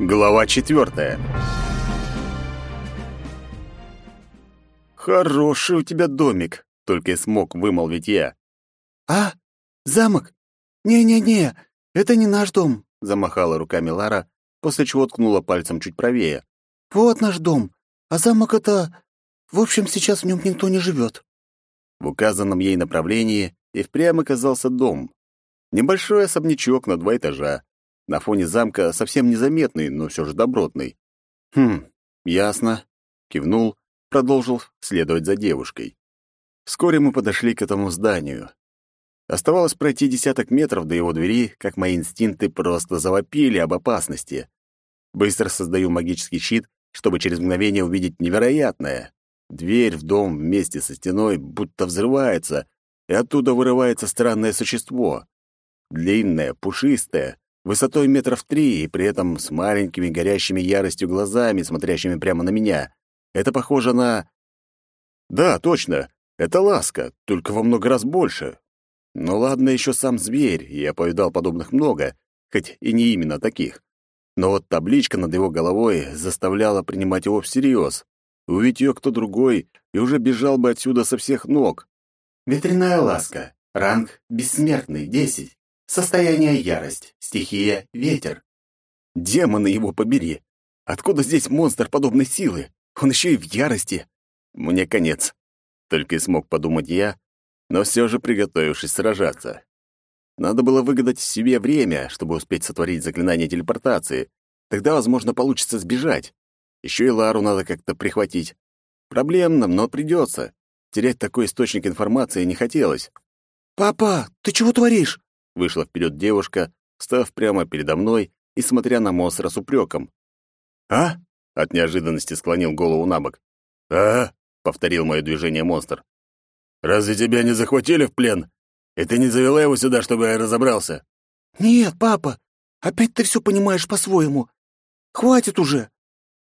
Глава четвертая. «Хороший у тебя домик», — только и смог вымолвить я. «А? Замок? Не-не-не, это не наш дом», — замахала руками Лара, после чего ткнула пальцем чуть правее. «Вот наш дом, а замок — это... В общем, сейчас в нем никто не живет». В указанном ей направлении и впрямь оказался дом. Небольшой особнячок на два этажа. На фоне замка совсем незаметный, но все же добротный. «Хм, ясно», — кивнул, продолжил следовать за девушкой. Вскоре мы подошли к этому зданию. Оставалось пройти десяток метров до его двери, как мои инстинкты просто завопили об опасности. Быстро создаю магический щит, чтобы через мгновение увидеть невероятное. Дверь в дом вместе со стеной будто взрывается, и оттуда вырывается странное существо. Длинное, пушистое, высотой метров три и при этом с маленькими горящими яростью глазами, смотрящими прямо на меня. Это похоже на... Да, точно, это ласка, только во много раз больше. Ну ладно, еще сам зверь, я повидал подобных много, хоть и не именно таких. Но вот табличка над его головой заставляла принимать его всерьез. Увидеть ее кто другой, и уже бежал бы отсюда со всех ног. Ветряная ласка. Ранг бессмертный, 10. Состояние ярость. Стихия ветер. Демоны его побери. Откуда здесь монстр подобной силы? Он еще и в ярости. Мне конец. Только и смог подумать я, но все же приготовившись сражаться. Надо было выгадать себе время, чтобы успеть сотворить заклинание телепортации. Тогда, возможно, получится сбежать. Еще и Лару надо как-то прихватить. Проблемно, но придется. Терять такой источник информации не хотелось. «Папа, ты чего творишь?» Вышла вперед девушка, став прямо передо мной и смотря на монстра с упреком. «А?» — от неожиданности склонил голову на бок. «А?» — повторил мое движение монстр. «Разве тебя не захватили в плен? И ты не завела его сюда, чтобы я разобрался?» «Нет, папа, опять ты все понимаешь по-своему. Хватит уже.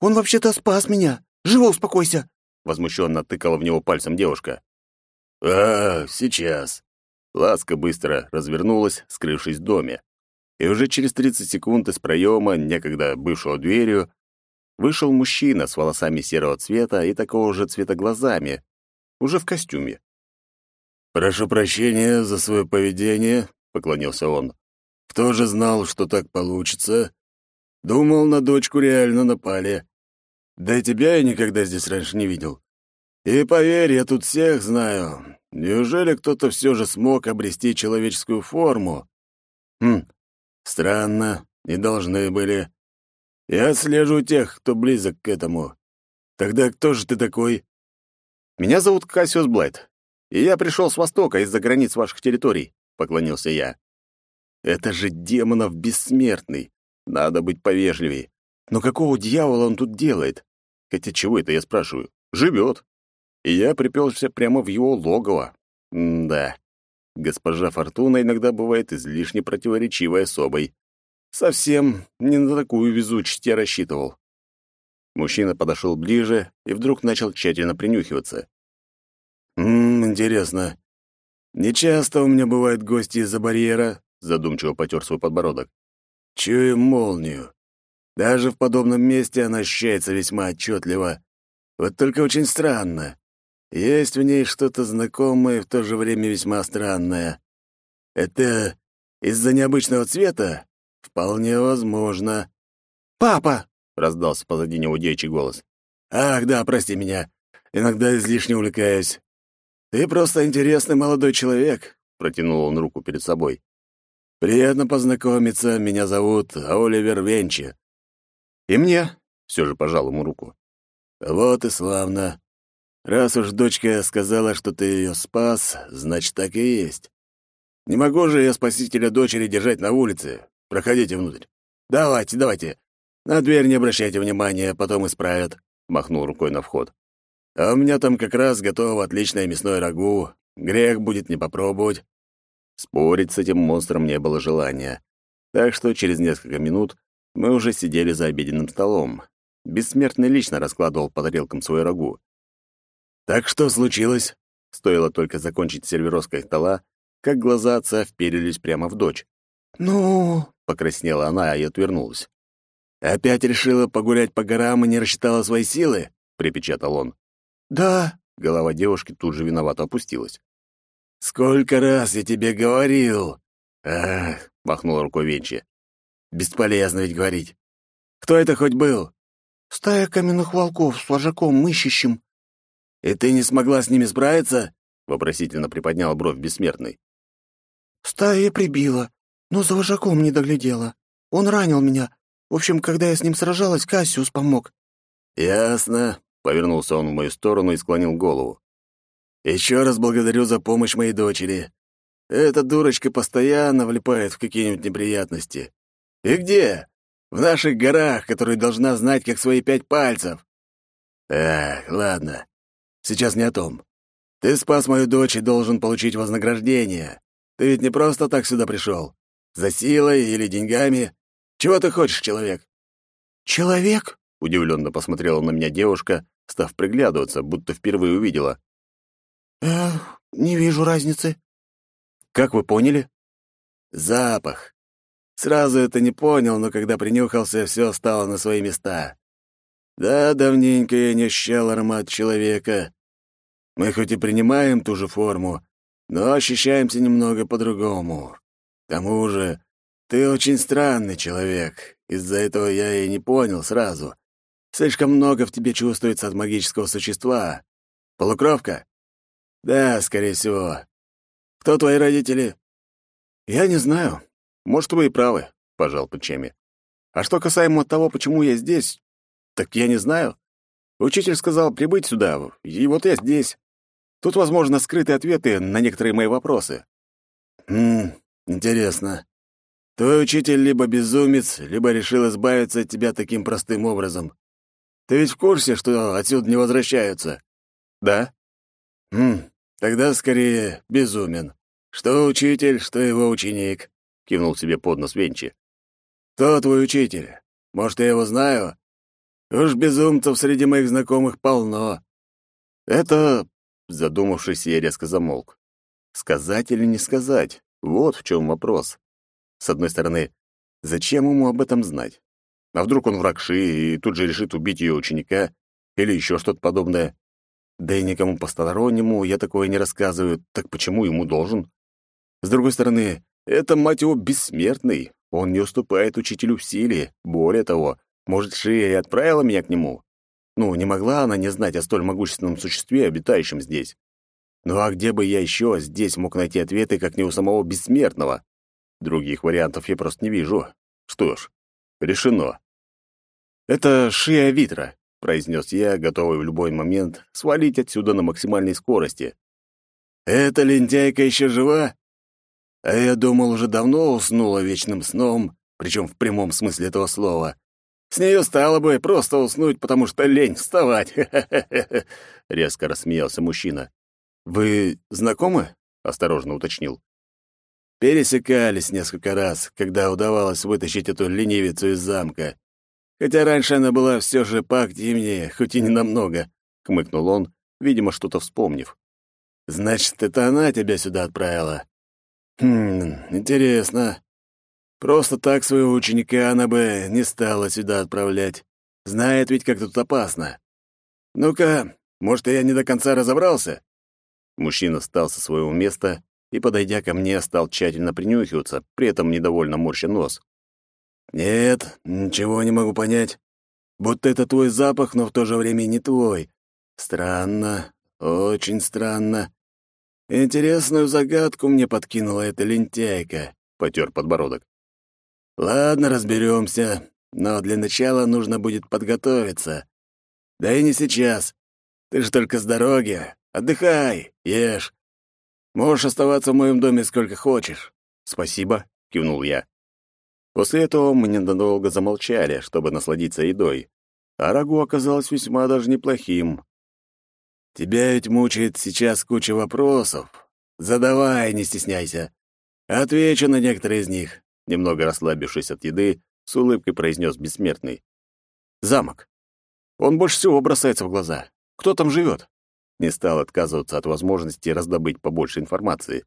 Он вообще-то спас меня. Живо успокойся!» Возмущенно тыкала в него пальцем девушка. «А, сейчас. Ласка быстро развернулась, скрывшись в доме. И уже через 30 секунд из проема, некогда бывшего дверью, вышел мужчина с волосами серого цвета и такого же цвета глазами, уже в костюме. «Прошу прощения за свое поведение», — поклонился он. «Кто же знал, что так получится? Думал, на дочку реально напали. Да и тебя я никогда здесь раньше не видел. И поверь, я тут всех знаю. Неужели кто-то все же смог обрести человеческую форму? Хм, странно, не должны были. Я отслежу тех, кто близок к этому. Тогда кто же ты такой? Меня зовут Кассиус Блайт, и я пришел с востока, из-за границ ваших территорий, поклонился я. Это же демонов бессмертный. Надо быть повежливее. Но какого дьявола он тут делает? Хотя чего это я спрашиваю? Живет и я припёрся прямо в его логово. М да, госпожа Фортуна иногда бывает излишне противоречивой особой. Совсем не на такую везучесть я рассчитывал. Мужчина подошел ближе и вдруг начал тщательно принюхиваться. «Ммм, интересно. Нечасто у меня бывают гости из-за барьера», — задумчиво потер свой подбородок. «Чую молнию. Даже в подобном месте она ощущается весьма отчетливо. Вот только очень странно. Есть в ней что-то знакомое и в то же время весьма странное. Это из-за необычного цвета? Вполне возможно. «Папа!» — раздался позади него девичий голос. «Ах, да, прости меня. Иногда излишне увлекаюсь. Ты просто интересный молодой человек», — протянул он руку перед собой. «Приятно познакомиться. Меня зовут Оливер Венчи». «И мне?» — все же пожал ему руку. «Вот и славно. Раз уж дочка сказала, что ты ее спас, значит, так и есть. Не могу же я спасителя дочери держать на улице. Проходите внутрь. Давайте, давайте. На дверь не обращайте внимания, потом исправят. Махнул рукой на вход. А у меня там как раз готово отличное мясное рагу. Грех будет не попробовать. Спорить с этим монстром не было желания. Так что через несколько минут мы уже сидели за обеденным столом. Бессмертный лично раскладывал по тарелкам свой рагу. «Так что случилось?» Стоило только закончить сервировкой стола, как глаза отца вперились прямо в дочь. «Ну...» — покраснела она и отвернулась. «Опять решила погулять по горам и не рассчитала свои силы?» — припечатал он. «Да», — голова девушки тут же виновато опустилась. «Сколько раз я тебе говорил!» «Ах!» — махнул рукой Венчи. «Бесполезно ведь говорить. Кто это хоть был?» «Стая каменных волков с вожаком, ищущим». «И ты не смогла с ними справиться?» — вопросительно приподнял бровь бессмертный. «Стая прибила, но за вожаком не доглядела. Он ранил меня. В общем, когда я с ним сражалась, Кассиус помог». «Ясно», — повернулся он в мою сторону и склонил голову. «Еще раз благодарю за помощь моей дочери. Эта дурочка постоянно влипает в какие-нибудь неприятности. И где? В наших горах, которые должна знать, как свои пять пальцев. Эх, ладно. Сейчас не о том. Ты спас мою дочь и должен получить вознаграждение. Ты ведь не просто так сюда пришел. За силой или деньгами. Чего ты хочешь, человек?» «Человек?» — удивленно посмотрела на меня девушка, став приглядываться, будто впервые увидела. «Эх, не вижу разницы». «Как вы поняли?» «Запах. Сразу это не понял, но когда принюхался, все стало на свои места. Да, давненько я не ощущал аромат человека. Мы хоть и принимаем ту же форму, но ощущаемся немного по-другому. К тому же, ты очень странный человек. Из-за этого я и не понял сразу. Слишком много в тебе чувствуется от магического существа. Полукровка? Да, скорее всего. Кто твои родители? Я не знаю. Может, вы и правы, пожал плечами. А что касаемо того, почему я здесь, так я не знаю. Учитель сказал прибыть сюда, и вот я здесь. Тут, возможно, скрытые ответы на некоторые мои вопросы. Хм, интересно. Твой учитель либо безумец, либо решил избавиться от тебя таким простым образом. Ты ведь в курсе, что отсюда не возвращаются? Да. Хм, тогда скорее безумен. Что учитель, что его ученик, кивнул себе под нос Венчи. Кто твой учитель? Может, я его знаю? Уж безумцев среди моих знакомых полно. Это Задумавшись, я резко замолк. Сказать или не сказать? Вот в чем вопрос. С одной стороны, зачем ему об этом знать? А вдруг он враг Ши и тут же решит убить ее ученика или еще что-то подобное? Да и никому постороннему я такое не рассказываю, так почему ему должен? С другой стороны, это, мать его, бессмертный. Он не уступает учителю в силе. Более того, может, Шия и отправила меня к нему? Ну, не могла она не знать о столь могущественном существе, обитающем здесь. Ну а где бы я еще здесь мог найти ответы, как не у самого бессмертного? Других вариантов я просто не вижу. Что ж, решено. «Это Шия Витра», — произнес я, готовый в любой момент свалить отсюда на максимальной скорости. «Эта лентяйка еще жива?» А я думал, уже давно уснула вечным сном, причем в прямом смысле этого слова. С нее стало бы просто уснуть, потому что лень вставать. Резко рассмеялся мужчина. Вы знакомы? осторожно уточнил. Пересекались несколько раз, когда удавалось вытащить эту ленивицу из замка. Хотя раньше она была все же поактивнее, хоть и не намного, хмыкнул он, видимо, что-то вспомнив. Значит, это она тебя сюда отправила. Хм, интересно. Просто так своего ученика она бы не стала сюда отправлять. Знает ведь, как тут опасно. Ну-ка, может, я не до конца разобрался?» Мужчина встал со своего места и, подойдя ко мне, стал тщательно принюхиваться, при этом недовольно морща нос. «Нет, ничего не могу понять. Будто это твой запах, но в то же время не твой. Странно, очень странно. Интересную загадку мне подкинула эта лентяйка», — потер подбородок. Ладно, разберемся, но для начала нужно будет подготовиться. Да и не сейчас. Ты же только с дороги. Отдыхай, ешь. Можешь оставаться в моем доме сколько хочешь. Спасибо, кивнул я. После этого мы ненадолго замолчали, чтобы насладиться едой. А рагу оказалось весьма даже неплохим. Тебя ведь мучает сейчас куча вопросов. Задавай, не стесняйся. Отвечу на некоторые из них. Немного расслабившись от еды, с улыбкой произнес бессмертный. «Замок. Он больше всего бросается в глаза. Кто там живет?» Не стал отказываться от возможности раздобыть побольше информации.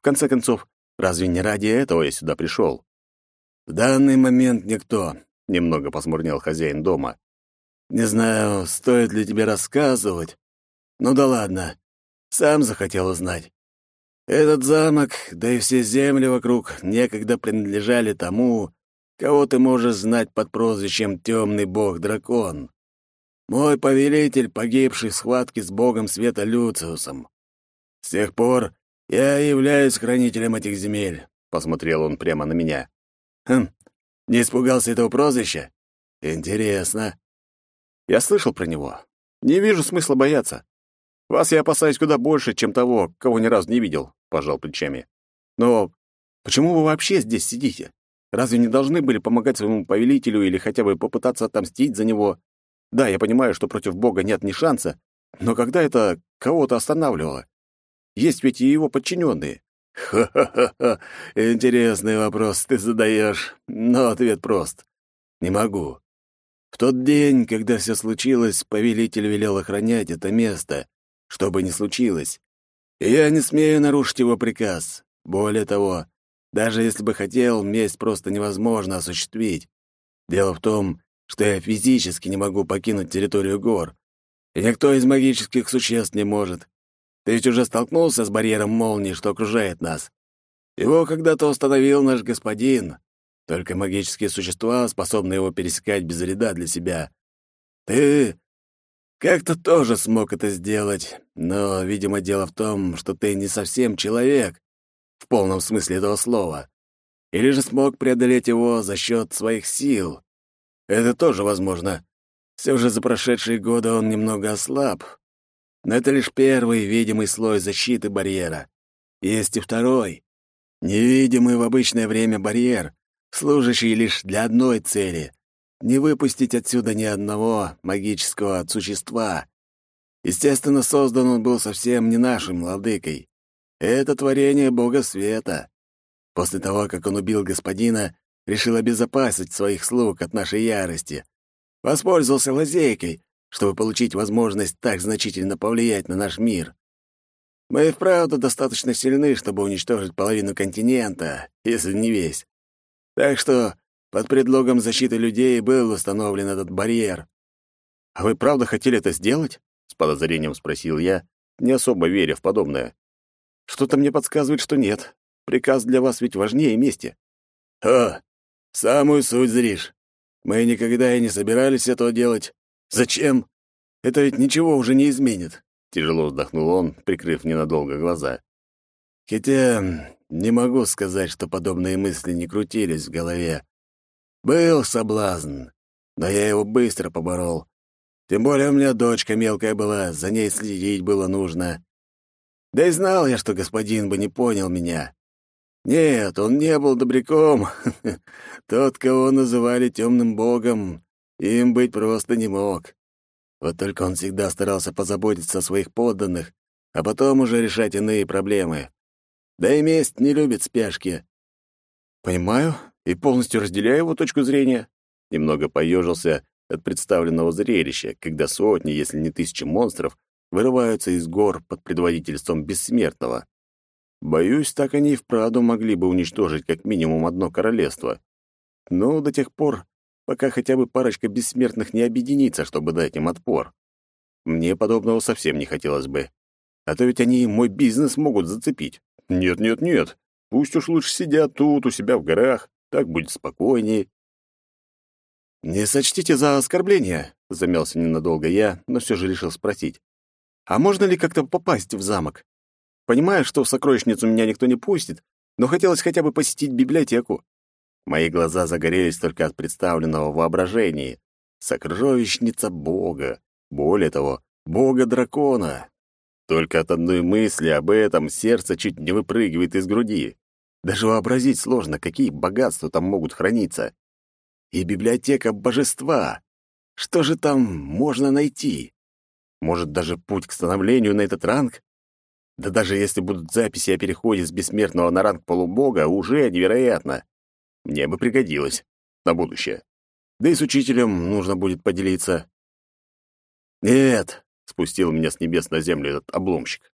В конце концов, разве не ради этого я сюда пришел? «В данный момент никто. немного посмурнел хозяин дома. «Не знаю, стоит ли тебе рассказывать. Ну да ладно, сам захотел узнать. Этот замок, да и все земли вокруг некогда принадлежали тому, кого ты можешь знать под прозвищем Темный Бог-Дракон. Мой повелитель, погибший в схватке с Богом Света Люциусом. С тех пор я являюсь хранителем этих земель», — посмотрел он прямо на меня. «Хм, не испугался этого прозвища? Интересно». «Я слышал про него. Не вижу смысла бояться. Вас я опасаюсь куда больше, чем того, кого ни разу не видел», — пожал плечами. «Но почему вы вообще здесь сидите? Разве не должны были помогать своему повелителю или хотя бы попытаться отомстить за него? Да, я понимаю, что против Бога нет ни шанса, но когда это кого-то останавливало? Есть ведь и его подчиненные. Ха-ха-ха, интересный вопрос ты задаешь, но ответ прост. Не могу. В тот день, когда все случилось, повелитель велел охранять это место, что бы ни случилось. И я не смею нарушить его приказ. Более того, даже если бы хотел, месть просто невозможно осуществить. Дело в том, что я физически не могу покинуть территорию гор, и никто из магических существ не может. Ты ведь уже столкнулся с барьером молнии, что окружает нас. Его когда-то установил наш господин. Только магические существа способны его пересекать без вреда для себя. Ты как-то тоже смог это сделать, но, видимо, дело в том, что ты не совсем человек, в полном смысле этого слова. Или же смог преодолеть его за счет своих сил. Это тоже возможно. Все же за прошедшие годы он немного ослаб, но это лишь первый видимый слой защиты барьера. Есть и второй, невидимый в обычное время барьер, служащий лишь для одной цели — не выпустить отсюда ни одного магического существа. Естественно, создан он был совсем не нашим владыкой. Это творение Бога Света. После того, как он убил господина, решил обезопасить своих слуг от нашей ярости. Воспользовался лазейкой, чтобы получить возможность так значительно повлиять на наш мир. Мы и вправду достаточно сильны, чтобы уничтожить половину континента, если не весь. Так что под предлогом защиты людей был установлен этот барьер. «А вы правда хотели это сделать?» — с подозрением спросил я, не особо веря в подобное. «Что-то мне подсказывает, что нет. Приказ для вас ведь важнее мести». «О, самую суть зришь. Мы никогда и не собирались этого делать. Зачем? Это ведь ничего уже не изменит. Тяжело вздохнул он, прикрыв ненадолго глаза. Хотя не могу сказать, что подобные мысли не крутились в голове. Был соблазн, но я его быстро поборол. Тем более у меня дочка мелкая была, за ней следить было нужно. Да и знал я, что господин бы не понял меня. Нет, он не был добряком. Тот, кого называли темным богом, им быть просто не мог. Вот только он всегда старался позаботиться о своих подданных, а потом уже решать иные проблемы. Да и месть не любит спяшки. Понимаю и полностью разделяю его точку зрения. Немного поежился от представленного зрелища, когда сотни, если не тысячи монстров вырываются из гор под предводительством бессмертного. Боюсь, так они и вправду могли бы уничтожить как минимум одно королевство. Но до тех пор, пока хотя бы парочка бессмертных не объединится, чтобы дать им отпор. Мне подобного совсем не хотелось бы. А то ведь они мой бизнес могут зацепить. Нет, нет, нет. Пусть уж лучше сидят тут, у себя в горах. Так будет спокойнее. «Не сочтите за оскорбление», — замялся ненадолго я, но все же решил спросить. «А можно ли как-то попасть в замок? Понимаю, что в сокровищницу меня никто не пустит, но хотелось хотя бы посетить библиотеку. Мои глаза загорелись только от представленного воображения. Сокровищница Бога. Более того, Бога-дракона. Только от одной мысли об этом сердце чуть не выпрыгивает из груди. Даже вообразить сложно, какие богатства там могут храниться. И библиотека божества. Что же там можно найти? Может, даже путь к становлению на этот ранг? Да даже если будут записи о переходе с бессмертного на ранг полубога, уже невероятно. Мне бы пригодилось на будущее. Да и с учителем нужно будет поделиться. «Нет», — спустил меня с небес на землю этот обломщик.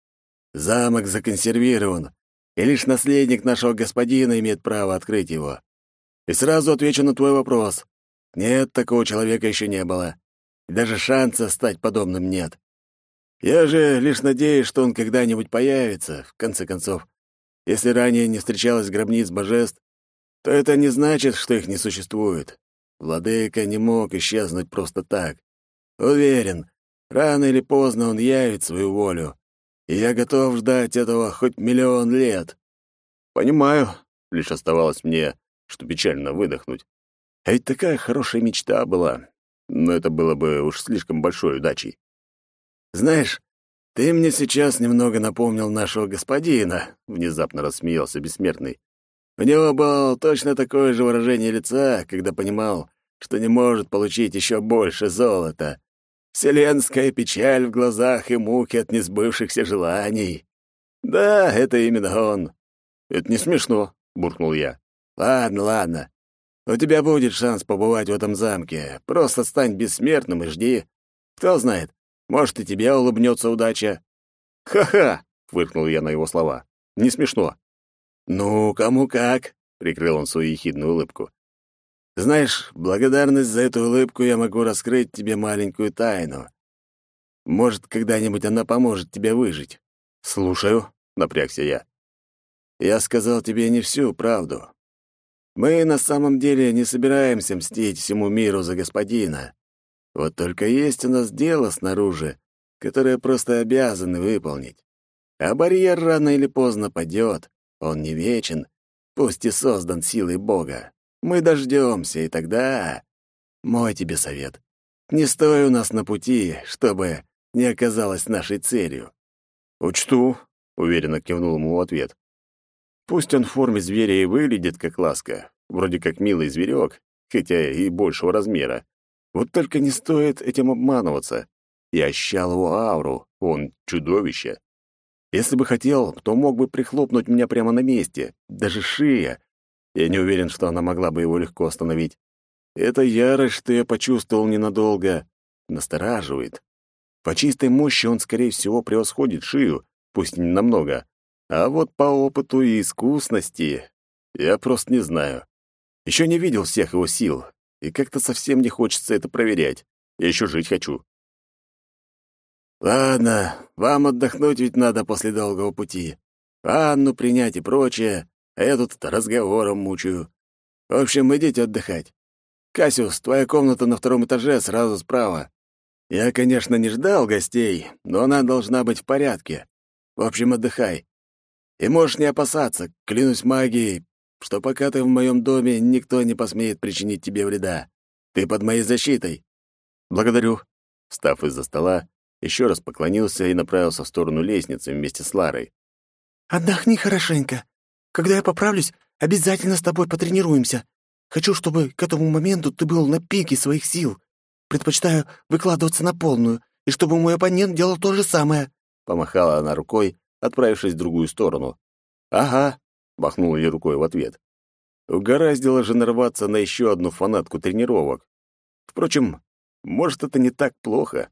«Замок законсервирован, и лишь наследник нашего господина имеет право открыть его. И сразу отвечу на твой вопрос. Нет, такого человека еще не было. И даже шанса стать подобным нет. Я же лишь надеюсь, что он когда-нибудь появится, в конце концов. Если ранее не встречалось гробниц божеств, то это не значит, что их не существует. Владыка не мог исчезнуть просто так. Уверен, рано или поздно он явит свою волю, я готов ждать этого хоть миллион лет. Понимаю, лишь оставалось мне, что печально выдохнуть. А ведь такая хорошая мечта была, но это было бы уж слишком большой удачей. Знаешь, ты мне сейчас немного напомнил нашего господина, внезапно рассмеялся бессмертный. У него было точно такое же выражение лица, когда понимал, что не может получить еще больше золота. Вселенская печаль в глазах и муки от несбывшихся желаний. Да, это именно он. Это не смешно, буркнул я. Ладно, ладно. У тебя будет шанс побывать в этом замке. Просто стань бессмертным и жди. Кто знает, может, и тебе улыбнется удача. Ха-ха, фыркнул я на его слова. Не смешно. Ну, кому как, прикрыл он свою ехидную улыбку. Знаешь, благодарность за эту улыбку я могу раскрыть тебе маленькую тайну. Может, когда-нибудь она поможет тебе выжить. Слушаю, напрягся я. Я сказал тебе не всю правду. Мы на самом деле не собираемся мстить всему миру за господина. Вот только есть у нас дело снаружи, которое просто обязаны выполнить. А барьер рано или поздно падет, он не вечен, пусть и создан силой Бога. Мы дождемся, и тогда... Мой тебе совет. Не стой у нас на пути, чтобы не оказалось нашей целью. «Учту», — уверенно кивнул ему в ответ. Пусть он в форме зверя и выглядит как ласка, вроде как милый зверек, хотя и большего размера. Вот только не стоит этим обманываться. Я ощущал его ауру, он чудовище. Если бы хотел, то мог бы прихлопнуть меня прямо на месте, даже шея. Я не уверен, что она могла бы его легко остановить. Эта ярость, что я почувствовал ненадолго, настораживает. По чистой мощи он, скорее всего, превосходит шию, пусть не намного, а вот по опыту и искусности я просто не знаю. Еще не видел всех его сил, и как-то совсем не хочется это проверять. Я еще жить хочу. Ладно, вам отдохнуть ведь надо после долгого пути. Ванну принять и прочее, а я тут разговором мучаю. В общем, идите отдыхать. Кассиус, твоя комната на втором этаже, сразу справа. Я, конечно, не ждал гостей, но она должна быть в порядке. В общем, отдыхай. И можешь не опасаться, клянусь магией, что пока ты в моем доме, никто не посмеет причинить тебе вреда. Ты под моей защитой. Благодарю. Встав из-за стола, еще раз поклонился и направился в сторону лестницы вместе с Ларой. «Отдохни хорошенько. Когда я поправлюсь, обязательно с тобой потренируемся. Хочу, чтобы к этому моменту ты был на пике своих сил. Предпочитаю выкладываться на полную, и чтобы мой оппонент делал то же самое». Помахала она рукой, отправившись в другую сторону. «Ага», — махнул ей рукой в ответ. Угораздило же нарваться на еще одну фанатку тренировок. Впрочем, может, это не так плохо.